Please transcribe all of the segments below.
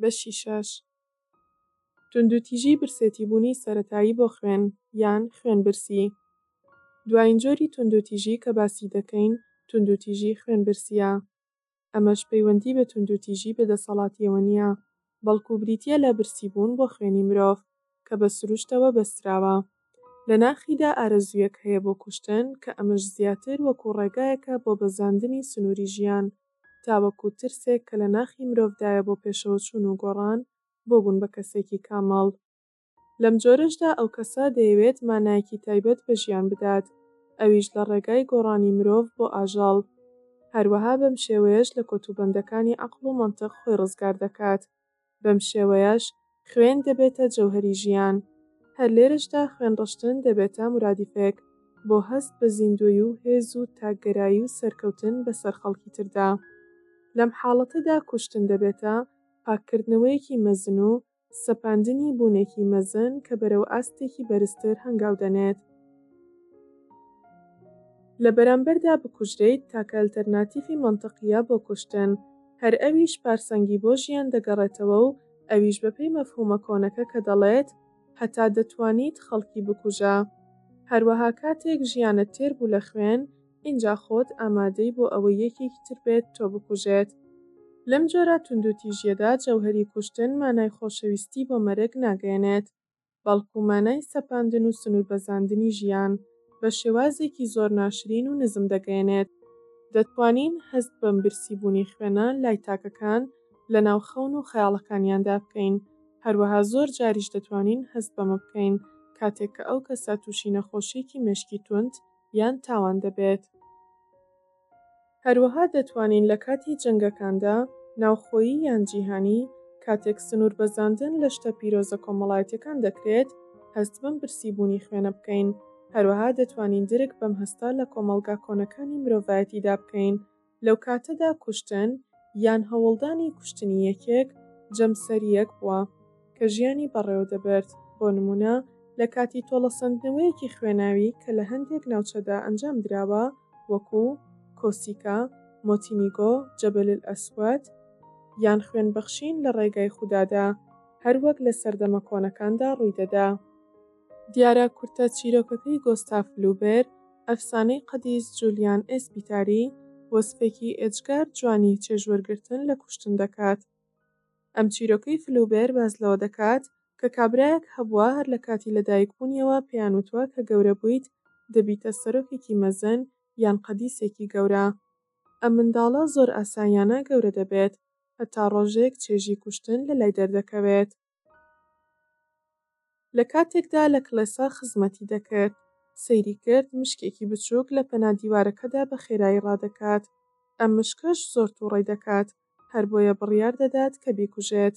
بەشی شەش، توندوتیژی برسێتیبوونی سەرەتایی بۆ خوێن یان خوێنبرسی دوایین جۆری توندوتیژی کە باسی دەکەین توندوتیژی خوێنبرسییە. ئەمەش پەیوەندی بە توندوتیژی بە دەسەڵاتیەوە نیە، بەڵکو بریتیە لە برسی بوون بۆ خوێنی مرۆڤ کە بە سروشتەوە بەستراوە لە ناخیدا ئارەزویەک هەیە بۆ کوشتن کە ئەمەش زیاتر وەکو ڕێگایەکە بۆ بەزاندنی سنوری ژیان تاوەکو ترسێک کە لە ناخی مرۆڤدایە بۆ پێشەوەچون و گۆڕان بۆ بون بە کەسێکی کامڵ. لەم جۆرەشدا ئەو کەسە دەیەوێت مانایەکی تایبەت بە ژیان بدات، ئەویش لە ڕێگای گۆڕانی مرۆڤ بۆ ئاژەڵ. هەروەها بەم شێوەیەش لە کۆتوبەندەکانی عەقڵ و مەنتق خۆی ڕزگار دەکات. بەم شێوەیەش خوێن دەبێتە جەوهەری ژیان. هەر لێرەشدا خوێن ڕشتن دەبێتە مورادیفێک بۆ هەست بە زیندووی و هێز و تاکگەرایی و سەرکەوتن بەسەر خەڵکی تردا. لەم حاڵەتەدا کوشتن دەبێتە پاککردنەوەیەکی مەزن و سەپاندنی بوونێکی مەزن کە بەرەو ئاستێکی بەرزتر هەنگاو دەنێت. لە بەرامبەردا بکوژرێیت تاکە ئەلتەرناتیفی مەنتقییە بۆ کوشتن، هەر ئەویش پارسەنگی بۆ ژیان دەگەڕێتەوە و ئەویش بەپێی مەفهوومە کۆنەکە کە دەڵێت، هەتا دەتوانیت خەڵکی بکوژە. هەروەها کاتێک ژیانت تێر بوو لە خوێن، ئینجا خۆت ئامادەی بۆ ئەوەی یەکێکی تر بێت تۆ بکوژێت. لەم جۆرە توندوتیژییەدا جەوهەری کوشتن مانای خۆشەویستی بۆ مەرگ ناگەیەنێت، بەڵکو مانای سەپاندن و سنوربەزاندنی ژیان بە شێوازێکی زۆر ناشرین و نزم دەگەیەنێت. دەتوانین هەست بەم برسیبوونی خوێنە لای تاکەکان لەناو خەون و خەیاڵەکانیاندا بکەین، هەروەها زۆر جاریش دەتوانین هەست بەمە بکەین کاتێک کە ئەو کەسە تووشی نەخۆشییەکی مێشکی توند یان تاوان دەبێت. هەروەها دەتوانین لە کاتی جەنگەکاندا، ناوخۆیی یان جیهانی، کاتێک سنووربەزاندن لە شتە پیرۆزە کۆمەڵایەتییەکان دەکرێت، هەست بەم برسیبوونی خوێنە بکەین. هەروەها دەتوانین درک بەم هەستە لە کۆمەڵگا کۆنەکانی مرۆڤایەتیدا بکەین لەوکاتەدا کوشتن یان هەوڵدانی کوشتنی یەکێک جەمسەرییەک بووە کە ژیانی بەڕێوەدەبرد، بۆ نموونە لەکاتی تۆڵەسەندنەوەیەکی خوێناوی کە لە هەندێک ناوچەدا ئەنجامدراوە وەکو، کۆسیکا، مۆتینیگۆ، جەبەل ئەسوەد، یان خوێنبەخشین لە ڕێگای خودادا، هەروەک لە سەردەمە کۆنەکاندا ڕوویدەدا. دیارە کورتە چیرۆکەکەی گۆستاف فلوبێر، ئەفسانەی قەدیس جولیان ئێسپیتاری، وەسفێکی ئێجگار جوانی چێژوەرگرتن لە کوشتن دەکات. ئەم چیرۆکەی فلوبێر باس لەوە دەکات کە کابرایەک هەبووە هەر لە کاتی لەدایکبوونیەوە پێیان وتووە کە گەورە بوویت دەبیتە سەرۆکێکی مەزن یان قەدیسێکی گەورە. ئەم منداڵە زۆر ئاساییانە گەورە دەبێت هەتا ڕۆژێک چێژی کوشتن لەلای دەردەکەوێت. لە کاتێکدا لە کڵێسا خزمەتی دەکرد، سەیری کرد مشکێکی بچووک لە پەنا دیوارەکەدا بە خێرایی ڕادەکات، ئەم مشکەش زۆر تووڕەی دەکات، هەر بۆیە بڕیار دەدات کە بیکوژێت.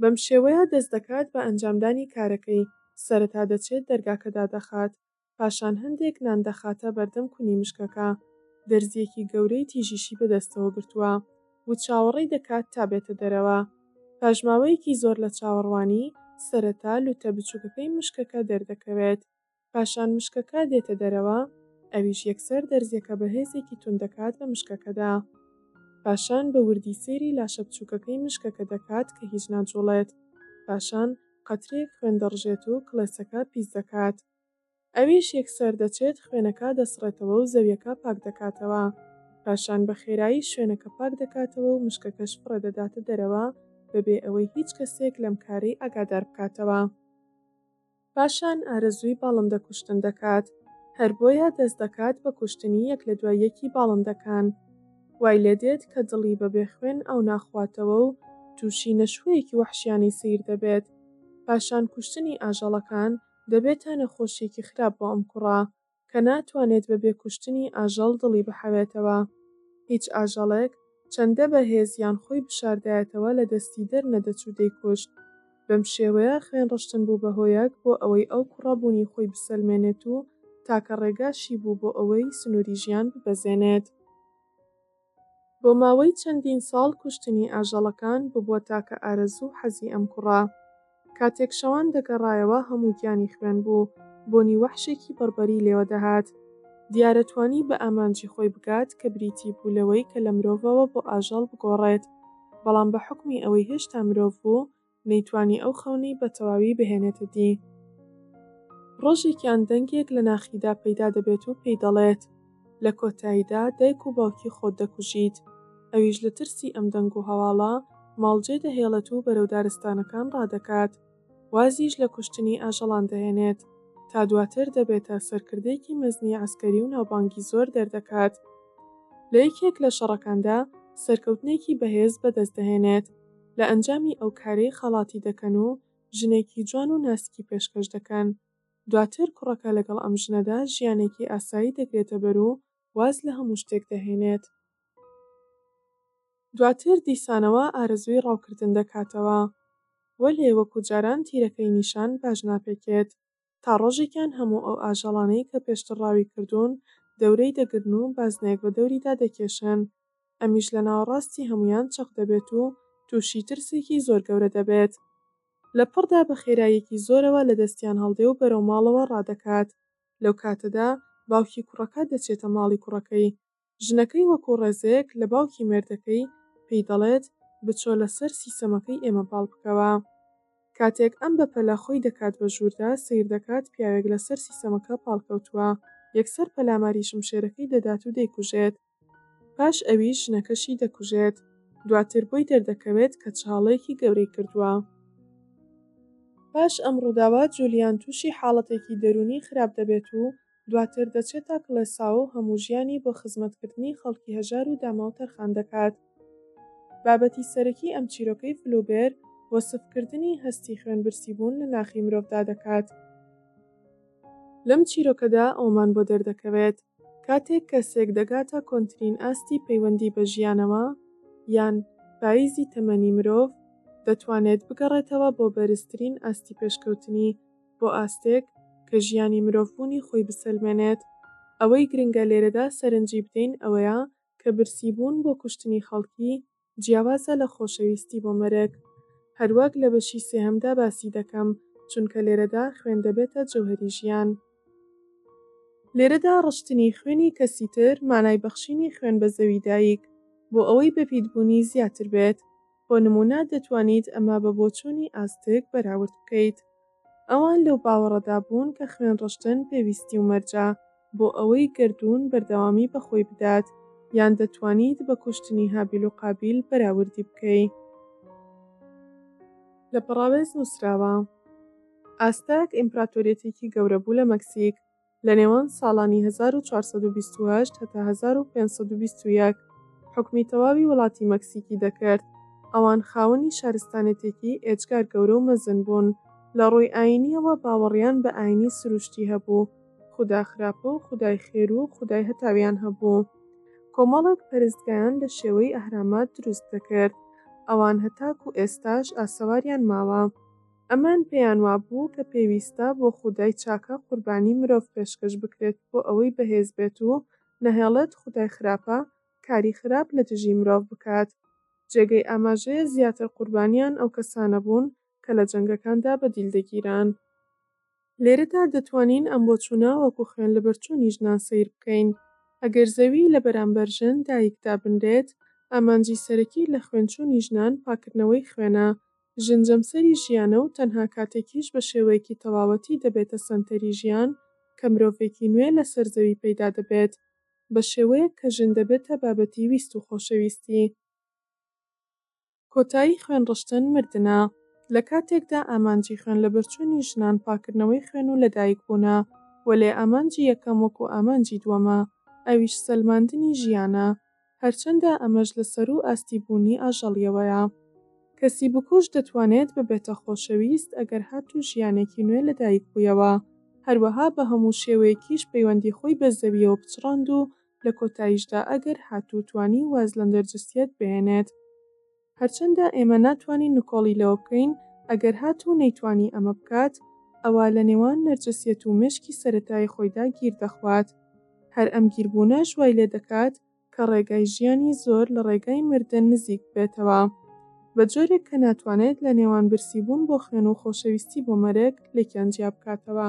بەم شێوەیە دەست دەکات بە ئەنجامدانی کارەکەی، سەرەتا دەچێت دەرگاکە دادەخات، پاشان هەندێک نان دەخاتە بەردەم کونی مشکەکە، دەرزییەکی گەورەی تیژیشی بەدەستەوە گرتووە و چاوەڕێی دەکات تا بێتە دەرەوە. پاش ماوەیەکی زۆر لە چاوەڕوانی، سەرەتا لووتە بچووکەکەی مشکەکە دەردەکەوێت، پاشان مشکەکە دێتە دەرەوە، ئەویش یەکسەر دەرزییەکە بە هێزێکی توند دەکات بە مشکەکەدا. پاشان بە وردی سەیری لاشە بچووکەکەی مشکەکە دەکات کە هیچ ناجووڵێت، پاشان قەترەیەک خوێن دەڕژێت و کڵێسەکە پیس دەکات. ئەویش یەکسەر دەچێت خوێنەکە دەسڕێتەوە و زەویەکە پاک دەکاتەوە، پاشان بە خێرایی شوێنەکە پاک دەکاتەوە و مشکەکەش فڕێ دەداتە دەرەوە بەبێ ئەوەی هیچ کەسێک لەم کارەی ئاگادار بکاتەوە. پاشان ئارەزووی باڵندە کوشتن دەکات، هەر بۆیە دەست دەکات بە کوشتنی یەک لە دوای یەکی باڵندەکان. وای لێ دێت کە دڵی بە بێ خوێن ئاو ناخواتەوە و تووشی نەشوەیەکی وەحشیانەی سیر دەبێت. پاشان کوشتنی ئاژەڵەکان دەبێتە نەخۆشیەکی خراپ بۆ ئەم کوڕە کە ناتوانێت بەبێ کوشتنی ئاژەڵ دڵی بحەوێتەوە هیچ ئاژەڵێک چەندە بە هێز یان خۆی بشاردایەتەوە لە دەستی دەر نەدەچوو دەیکوشت بەم شێوەیە خوێن ڕشتن بوو بە هۆیەک بۆ ئەوەی ئەو کوڕە بوونی خۆی بسەلمێنێت و تاکە ڕێگاشی بوو بۆ ئەوەی سنوری ژیان ببەزێنێت. بۆ ماوەی چەندین ساڵ کوشتنی ئاژەڵەکان ببوە تاکە ئارەزوو حەزی ئەم کوڕە. کاتێک شەوان دەگەڕایەوە هەموو گیانی خوێن بوو، بۆنی وەحشێکی بەڕبەری لێوە دەهات. دیارە توانی بە ئامانجی خۆی بگات کە بریتی بوو لەوەی کە لە مرۆڤەوە بۆ ئاژەڵ بگۆڕێت، بەڵام بە حوکمی ئەوەی هێشتا مرۆڤ بوو نەیتوانی ئەو خەونەی بە تەواوی بهێنێتە دی. ڕۆژێکیان دەنگێک لە ناخیدا پەیدا دەبێت و پێی دەڵێت، لە کۆتاییدا دایک و باوکی خۆت دەکوژیت. ئەویش لە ترسی ئەم دەنگ و هەواڵە، ماڵ جێ دەهێڵێت و بەرەو دارستانەکان ڕادەکات. وازیش لە کوشتنی ئاژەڵان دەهێنێت، تا دواتر دەبێتە سەرکردەیەکی مەزنی عەسکەری و ناوبانگی زۆر دەردەکات. لە یەکێک لە شەڕەکاندا سەرکەوتنێکی بەهێز بەدەست دەهێنێت. لە ئەنجامی ئەو کارەی خەڵاتی دەکەن و ژنێکی جوان و ناسکی پێشکەش دەکەن. دواتر کوڕەکە لەگەڵ ئەم ژنەدا ژیانێکی ئاسایی دەگرێتەبەر و واز لە هەموو شتێک دەهێنێت. دواتر دیسانەوە ئارەزووی ڕاوکردن دەکاتەوە. وەلێ وەکو جاران تیرەکەی نیشان باش ناپێکێت. تا ڕۆژێکیان هەموو ئەو ئاژەڵانەی کە پێشتر ڕاوی کردوون دەورەی دەگرن و بازنەیەک بە دەوریدا دەکێشن، ئەمیش لە ناوەڕاستی هەموویان چەق دەبێت و تووشی ترسێکی زۆر گەورە دەبێت. لە پڕدا بە خێراییەکی زۆرەوە لە دەستیان هەڵدێ و بەرەو ماڵەوە ڕادەکات. لەو کاتەدا باوکی کوڕەکە دەچێتە ماڵی کوڕەکەی ژنەکەی وەکو ڕێزێک لە باوکی مێردەکەی پێی دەڵێت بچۆ لەسەر سیسەمەکەی ئێمە باڵ بکەوە. کاتێک ئەم بەپەلە خۆی دەکات بە ژووردا سەیر دەکات پیاوێک لەسەر سیسەمەکە پاڵکەوتووە یەکسەر پەلاماری شمشێرەکەی دەدات و دەیکوژێت پاش ئەویش ژنەکەشی دەکوژێت دواتر بۆی دەردەکەوێت کە چ هەڵەیەکی گەورەی کردووە. پاش ئەم ڕووداوە جولیان تووشی حاڵەتێکی دەروونی خراپ دەبێت و دواتر دەچێتە کڵێساو و هەموو ژیانی بۆ خزمەتکردنی خەڵکی هەژار و داماو تەرخان دەکات. بابەتی سەرەکی ئەم چیرۆکەی فلوبێر وەسفکردنی هەستی خوێنبرسیبوون لە ناخی مرۆڤدا دەکات. لەم چیرۆکەدا ئەوەمان بۆ دەردەکەوێت، کاتێک کەسێک دەگاتە کۆنترین ئاستی پەیوەندی بە ژیانەوە، یان پاییزی تەمەنی مرۆڤ، دەتوانێت بگەڕێتەوە بۆ بەرزترین ئاستی پێشکەوتنی، بۆ ئاستێک کە ژیانی مرۆڤ بوونی خۆی بسەلمێنێت. ئەوەی گرنگە لێرەدا سەرنجی بدەین ئەوەیە کە برسی بوون بۆ کوشتنی خەڵکی جیاوازە لە خۆشەویستی بۆ مەرگ. هەروەک لە بەشی سێهەمدا باسی دەکەم چونکە لێرەدا خوێن دەبێتە جەوهەری ژیان. لێرەدا ڕشتنی خوێنی کەسی تر مانای بەخشینی خوێن بە زەوی دایک بۆ ئەوەی بەپیت بوونی زیاتر بێت بۆ نموونە دەتوانیت ئەمە بە بۆچوونی ئاستک بەراورد بکەیت. ئەوان لەو باوەڕەدا بوون کە خوێنڕشتن پێویستی و مەرجە بۆ ئەوەی گەردوون بەردەوامی بە خۆی بدات، یان دەتوانیت بە کوشتنی هابیل و قابیل بەراوردی بکەی. لە پەڕاوێز نووسراوە. ئاستک ئیمپراتۆریەتێکی گەورە بوو لە مەکسیک. لە نێوان ساڵانی هەزار و چوار سەد و بیست و هەشت هەتا هەزار و پێنج سەد و بیست و یەک حوکمی تەواوی وڵاتی مەکسیکی دەکرد، ئەوان خاوەنی شارستانێتێکی ئێجگار گەورە و مەزن بوون، لە ڕووی ئایینییەوە باوەڕیان بە ئایینی سروشتی هەبوو، خودا خراپە و خودای خێر و خودای هەتاویان هەبوو، کۆمەڵێک پەرستگایان لە شێوەی ئەهرامات دروست دەکرد، ئەوان هەتاکوو ئێستاش ئاسەواریان ماوە. ئەمان پێیان وابوو کە پێویستە بۆ خودای چاکە قوربانی مرۆڤ پێشکەش بکرێت بۆ ئەوەی بەهێز بێت و نەهێڵێت خودای خراپە کاری خراپ لە دژی مرۆڤ بکات. جێگەی ئاماژەیە زیاتر قوربانیان ئەو کەسانە بوون کە لە جەنگەکاندا بە دیل دەگیران. لێرەدا دەتوانین ئەم بۆچوونە وەکو خوێنلەبەرچوونی ژنان سەیر بکەین. ئەگەر زەوی لە بەرامبەر ژن، دایک، دابنرێت، ئامانجی سەرەکی لە خوێنچوونی ژنان پاککردنەوەی خوێنە. ژن جەمسەری ژیانە و تەنها کاتێکیش بە شێوەیەکی تەواوەتی دەبێتە سەنتەری ژیان کە مرۆڤێکی نوێ لەسەر زەوی پەیدا دەبێت. بە شێوەیەک کە ژن دەبێتە بابەتی ویست و خۆشەویستی. کۆتایی خوێن ڕشتن مردنە، لە کاتێکدا ئامانجی خوێن لەبەرچوونی ژنان پاکردنەوەی خوێن و لەدایک بوونە، وەلێ ئامانجی یەکەم وەکو ئامانجی دووەمە ئەویش سەلماندنی ژیانە، هەرچەندە ئەمەش لە سەروو ئاستی بوونی ئاژەڵیەوەیە. کەسی بکوژ دەتوانێت ببێتە خۆشەویست ئەگەر هاتوو ژیانێکی نوێ لەدایک بوویەوە، هەروەها بە هەموو شێوەیەکیش پەیوەندی خۆی بە زەویەوە پچڕاند و لە کۆتاییشدا ئەگەر هاتوو توانی واز لە نەرجسیەت بهێنێت. هەرچەندە ئێمە ناتوانین نکۆڵی لەوە بکەین، ئەگەر هاتوو نەیتوانی ئەمە بکات، ئەوا لە نێوان نەرجسیەت و مێشکی سەرەتایی خۆیدا گیر دەخوات. هەر ئەم گیربوونەش وای لێ دەکات کە ڕێگای ژیانی زۆر لە ڕێگای مردن نزیک ببێتەوە، بە جۆرێک کە ناتوانێت لە نێوان برسیبوون بۆ خوێن و خۆشەویستی بۆ مەرگ لێکیان جیا بکاتەوە.